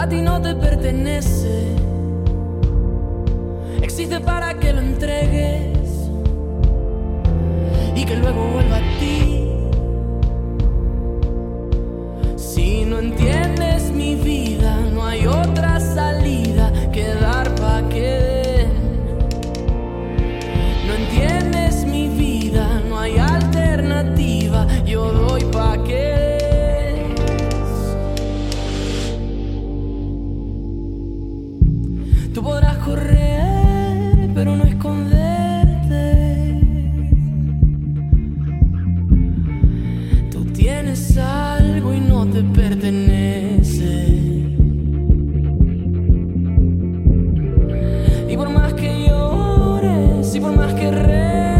a ti no te pertenece. Existe para que lo entregues y que luego vuelva a ti. eres algo y no te pertenece. Y por más que llores, y por más que reces,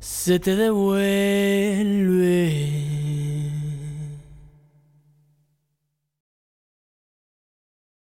se te devuelve.